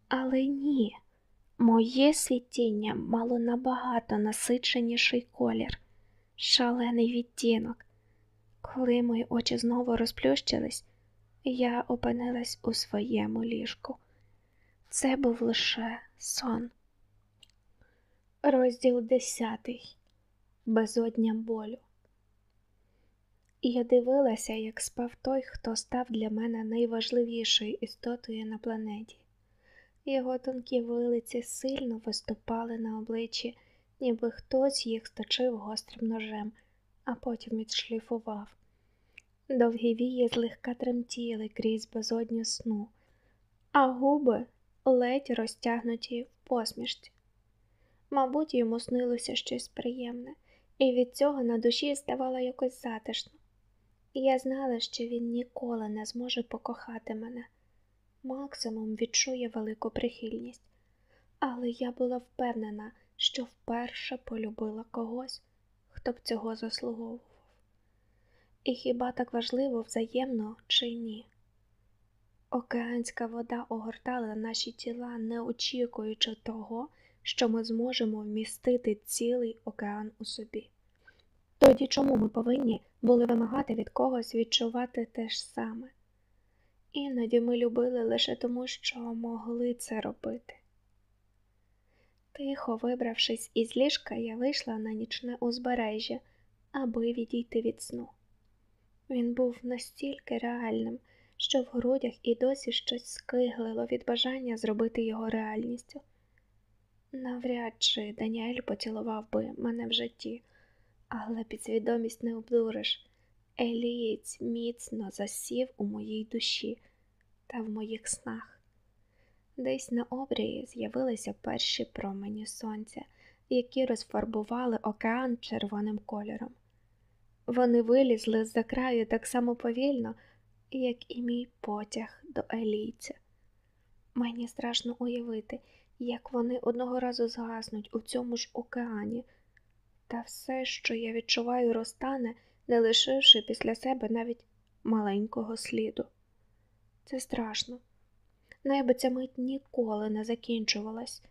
Але ні, моє світіння мало набагато насиченіший колір, шалений відтінок. Коли мої очі знову розплющились, я опинилась у своєму ліжку. Це був лише сон. Розділ десятий Безодня болю. Я дивилася, як спав той, хто став для мене найважливішою істотою на планеті. Його тонкі вилиці сильно виступали на обличчі, ніби хтось їх сточив гострим ножем, а потім відшліфував. Довгі вії злегка тремтіли крізь безодню сну, а губи ледь розтягнуті в посмішці. Мабуть, йому снилося щось приємне, і від цього на душі ставало якось затишно. Я знала, що він ніколи не зможе покохати мене, максимум відчує велику прихильність, але я була впевнена, що вперше полюбила когось, хто б цього заслуговував. І хіба так важливо взаємно чи ні? Океанська вода огортала наші тіла, не очікуючи того, що ми зможемо вмістити цілий океан у собі. Тоді чому ми повинні були вимагати від когось відчувати те ж саме? Іноді ми любили лише тому, що могли це робити. Тихо вибравшись із ліжка, я вийшла на нічне узбережжя, аби відійти від сну. Він був настільки реальним, що в грудях і досі щось скиглило від бажання зробити його реальністю. Навряд чи Даніель поцілував би мене в житті, але підсвідомість не обдуриш. Елієць міцно засів у моїй душі та в моїх снах. Десь на обрії з'явилися перші промені сонця, які розфарбували океан червоним кольором. Вони вилізли з за краю так само повільно, як і мій потяг до елійця. Мені страшно уявити, як вони одного разу згаснуть у цьому ж океані, та все, що я відчуваю, розтане, не лишивши після себе навіть маленького сліду. Це страшно. Найби ця мить ніколи не закінчувалась,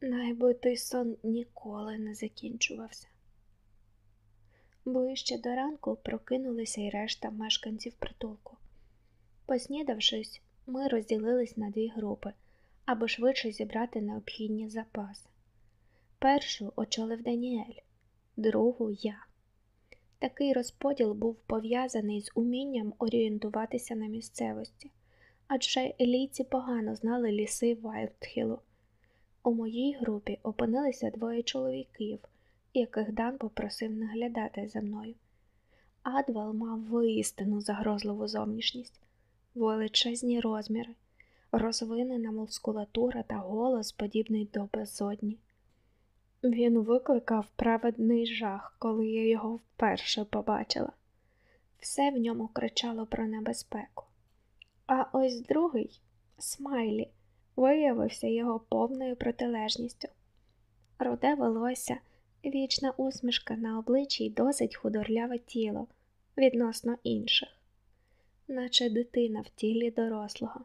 найби той сон ніколи не закінчувався. Ближче до ранку прокинулися й решта мешканців притулку. Поснідавшись, ми розділились на дві групи, аби швидше зібрати необхідні запаси. Першу очолив Даніель, другу я. Такий розподіл був пов'язаний з умінням орієнтуватися на місцевості, адже елійці погано знали ліси Вайлдхілу. У моїй групі опинилися двоє чоловіків яких Дан попросив наглядати за мною. Адвал мав воістину загрозливу зовнішність, величезні розміри, розвинена мускулатура та голос, подібний до безодні. Він викликав праведний жах, коли я його вперше побачила. Все в ньому кричало про небезпеку. Ось другий, Смайлі, виявився його повною протилежністю. Руде волосся вічна усмішка на обличчі й досить худорляве тіло відносно інших, наче дитина в тілі дорослого.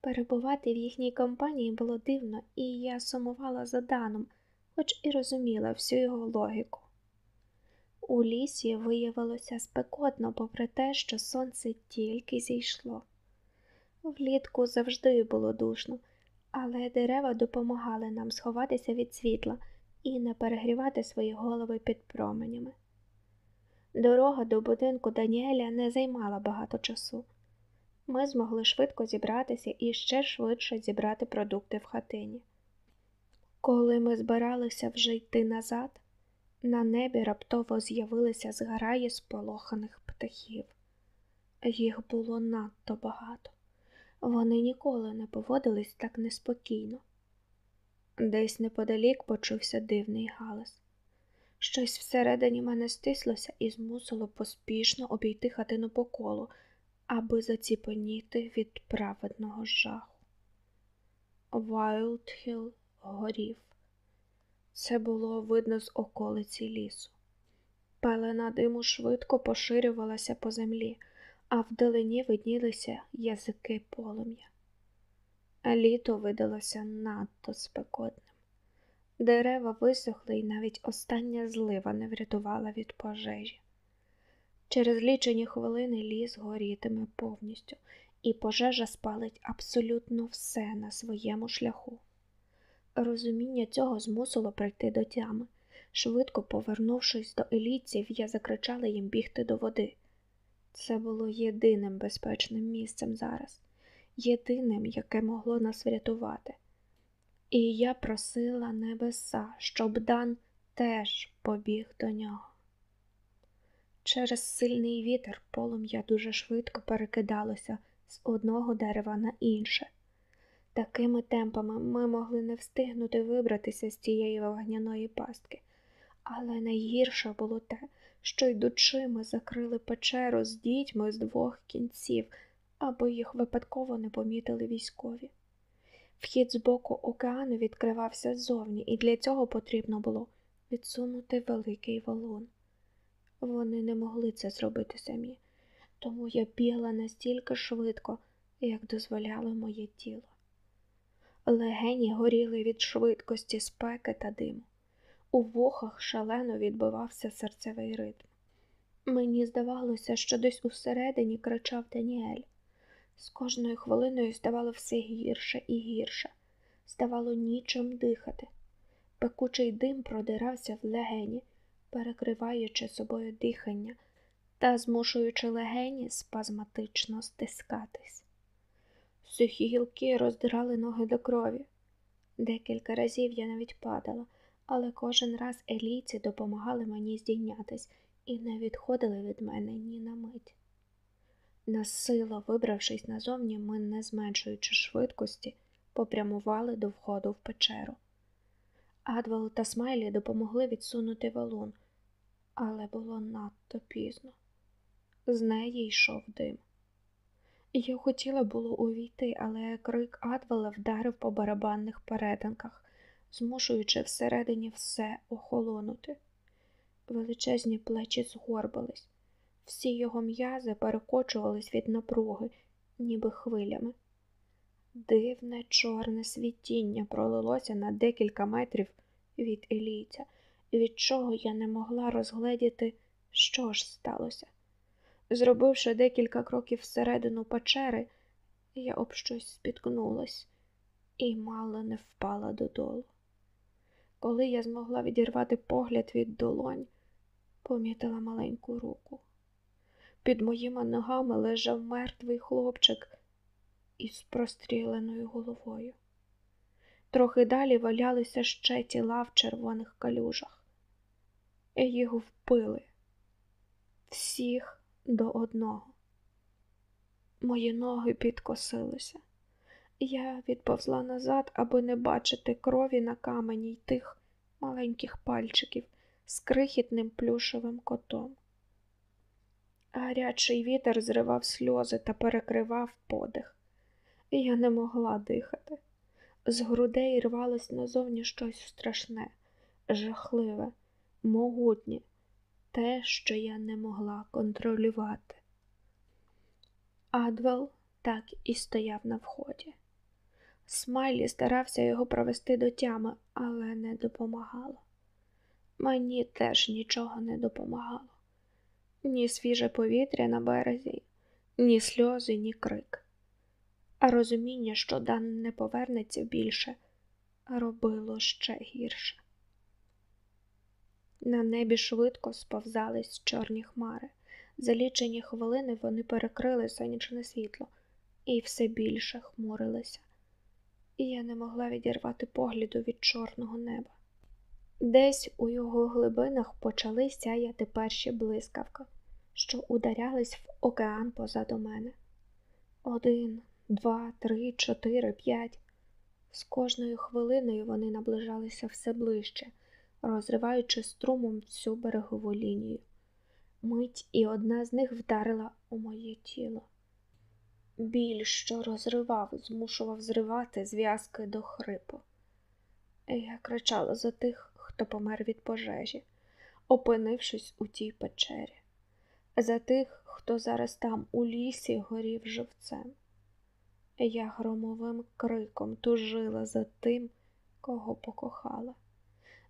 Перебувати в їхній компанії було дивно, і я сумувала за Даном, хоч і розуміла всю його логіку. У лісі виявилося спекотно, попри те, що сонце тільки зійшло. Влітку завжди було душно, але дерева допомагали нам сховатися від світла і не перегрівати свої голови під променями. Дорога до будинку Даніеля не займала багато часу. Ми змогли швидко зібратися і ще швидше зібрати продукти в хатині. Коли ми збиралися вже йти назад, на небі раптово з'явилися зграї сполоханих птахів. Їх було надто багато. Вони ніколи не поводились так неспокійно. Десь неподалік почувся дивний галас. Щось всередині мене стислося і змусило поспішно обійти хатину по колу, аби заціпеніти від праведного жаху. Вайлдхіл горів. Це було видно з околиці лісу. Пелена диму швидко поширювалася по землі, а вдалині виднілися язики полум'я. Літо видалося надто спекотним. Дерева висохли, і навіть остання злива не врятувала від пожежі. Через лічені хвилини ліс горітиме повністю, і пожежа спалить абсолютно все на своєму шляху. Розуміння цього змусило прийти до тями. Швидко повернувшись до елійців, я закричала їм бігти до води. Це було єдиним безпечним місцем зараз, єдиним, яке могло нас врятувати. І я просила небеса, щоб Дан теж побіг до нього. Через сильний вітер полум'я дуже швидко перекидалося з одного дерева на інше. Такими темпами ми могли не встигнути вибратися з цієї вогняної пастки, але найгірше було те, що йдучи, ми закрили печеру з дітьми з двох кінців, аби їх випадково не помітили військові. Вхід з боку океану відкривався ззовні, і для цього потрібно було відсунути великий валун. Вони не могли це зробити самі, тому я бігла настільки швидко, як дозволяло моє тіло. Легені горіли від швидкості спеки та диму. У вухах шалено відбивався серцевий ритм. Мені здавалося, що десь усередині кричав Даніель. З кожною хвилиною ставало все гірше і гірше, ставало нічим дихати. Пекучий дим продирався в легені, перекриваючи собою дихання та змушуючи легені спазматично стискатись. Сухі гілки роздирали ноги до крові. Декілька разів я навіть падала, але кожен раз елійці допомагали мені здійнятись і не відходили від мене ні на мить. Насило вибравшись назовні, ми, не зменшуючи швидкості, попрямували до входу в печеру. Адвел та Смайлі допомогли відсунути валун, але було надто пізно. З неї йшов дим. Я хотіла було увійти, але крик Адвела вдарив по барабанних перетинках, змушуючи всередині все охолонути. Величезні плечі згорбились, всі його м'язи перекочувались від напруги, ніби хвилями. Дивне чорне світіння пролилося на декілька метрів від елійця, від чого я не могла розгледіти, що ж сталося. Зробивши декілька кроків всередину печери, я об щось спіткнулась і мало не впала додолу. Коли я змогла відірвати погляд від долонь, помітила маленьку руку. Під моїми ногами лежав мертвий хлопчик із простріленою головою. Трохи далі валялися ще тіла в червоних калюжах. Їх впили всіх до одного. Мої ноги підкосилися. Я відповзла назад, аби не бачити крові на камені й тих маленьких пальчиків з крихітним плюшевим котом. Гарячий вітер зривав сльози та перекривав подих. Я не могла дихати. З грудей рвалось назовні щось страшне, жахливе, могутнє, те, що я не могла контролювати. Адвел так і стояв на вході. Смайлі старався його провести до тями, але не допомагало. Мені теж нічого не допомагало. Ні свіже повітря на березі, ні сльози, ні крик. А розуміння, що Дан не повернеться більше, робило ще гірше. На небі швидко сповзались чорні хмари. За лічені хвилини вони перекрили сонячне світло і все більше хмурилися. І я не могла відірвати погляду від чорного неба. Десь у його глибинах почали сяяти перші блискавки, що ударялись в океан позаду мене. Один, два, три, чотири, п'ять. З кожною хвилиною вони наближалися все ближче, розриваючи струмом всю берегову лінію. Мить і одна з них вдарила у моє тіло. Біль, що розривав, змушував зривати зв'язки до хрипу. Я кричала за тих, хто помер від пожежі, опинившись у тій печері, за тих, хто зараз там у лісі горів живцем. Я громовим криком тужила за тим, кого покохала,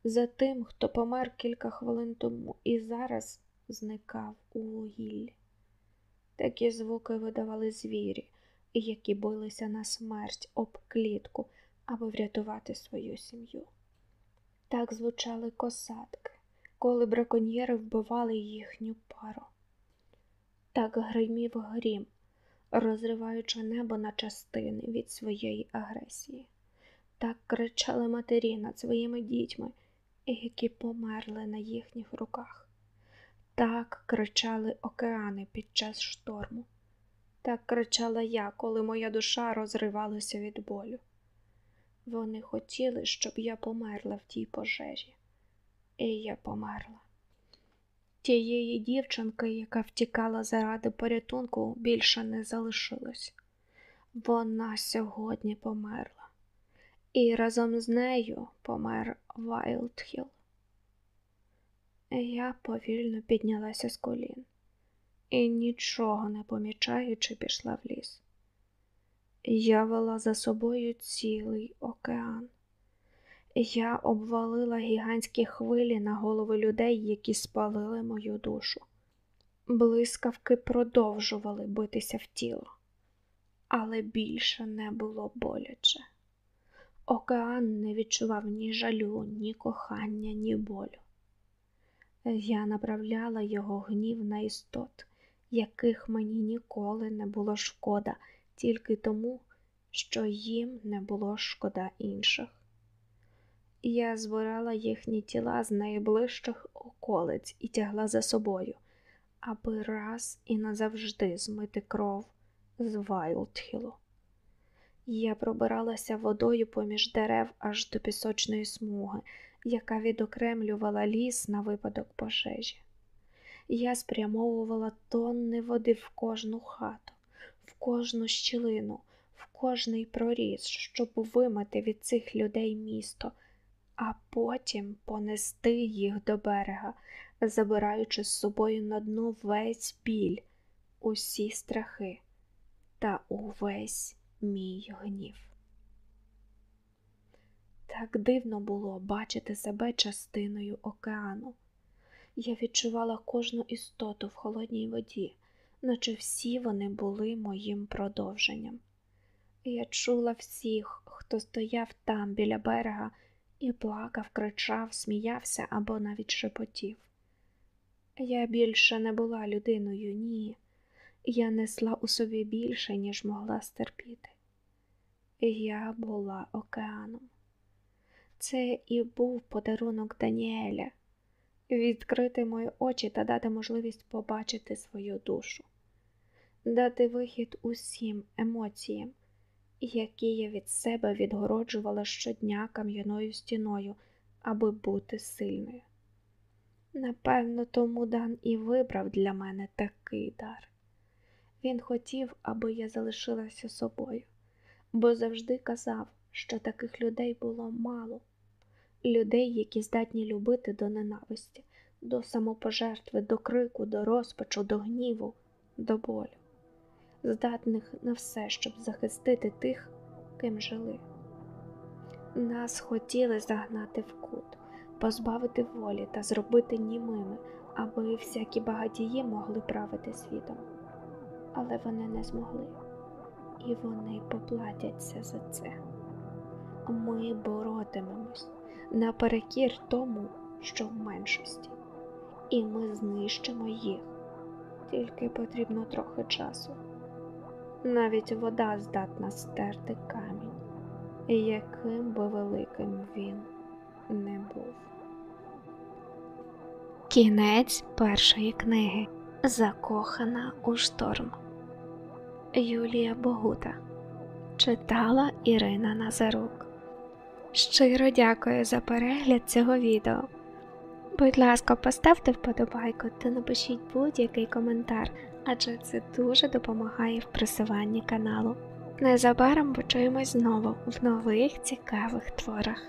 за тим, хто помер кілька хвилин тому і зараз зникав у вугіллі. Такі звуки видавали звірі, які билися на смерть об клітку, аби врятувати свою сім'ю. Так звучали косатки, коли браконьєри вбивали їхню пару. Так гримів грім, розриваючи небо на частини від своєї агресії. Так кричали матері над своїми дітьми, які померли на їхніх руках. Так кричали океани під час шторму. Так кричала я, коли моя душа розривалася від болю. Вони хотіли, щоб я померла в тій пожежі, і я померла. Тієї дівчинки, яка втікала заради порятунку, більше не залишилось. Вона сьогодні померла, і разом з нею помер Вайлдхіл. Я повільно піднялася з колін і, нічого не помічаючи, пішла в ліс. Я вела за собою цілий океан. Я обвалила гігантські хвилі на голови людей, які спалили мою душу. Блискавки продовжували битися в тіло, але більше не було боляче. Океан не відчував ні жалю, ні кохання, ні болю. Я направляла його гнів на істот, яких мені ніколи не було шкода, тільки тому, що їм не було шкода інших. Я збирала їхні тіла з найближчих околиць і тягла за собою, аби раз і назавжди змити кров з Вайлдхілу. Я пробиралася водою поміж дерев аж до пісочної смуги, яка відокремлювала ліс на випадок пожежі. Я спрямовувала тонни води в кожну хату, в кожну щілину, в кожний проріз, щоб вимити від цих людей місто, а потім понести їх до берега, забираючи з собою на дно весь біль, усі страхи та увесь мій гнів. Так дивно було бачити себе частиною океану. Я відчувала кожну істоту в холодній воді, наче всі вони були моїм продовженням. Я чула всіх, хто стояв там біля берега і плакав, кричав, сміявся або навіть шепотів. Я більше не була людиною, ні, я несла у собі більше, ніж могла стерпіти. Я була океаном. Це і був подарунок Даніеля відкрити мої очі та дати можливість побачити свою душу, дати вихід усім емоціям, які я від себе відгороджувала щодня кам'яною стіною, аби бути сильною. Напевно, тому Дан і вибрав для мене такий дар. Він хотів, аби я залишилася собою, бо завжди казав, що таких людей було мало людей, які здатні любити до ненависті, до самопожертви, до крику, до розпачу, до гніву, до болю, здатних на все, щоб захистити тих, ким жили. Нас хотіли загнати в кут, позбавити волі та зробити німими, аби всякі багатії могли правити світом. Але вони не змогли, і вони поплатяться за це. Ми боротимемось наперекір тому, що в меншості, і ми знищимо їх. Тільки потрібно трохи часу. Навіть вода здатна стерти камінь, яким би великим він не був. Кінець першої книги Закохана у шторм Юлія Богута читала Ірина Назарук. Щиро дякую за перегляд цього відео. Будь ласка, поставте вподобайку та напишіть будь-який коментар, адже це дуже допомагає в просуванні каналу. Незабаром почуємось знову в нових цікавих творах.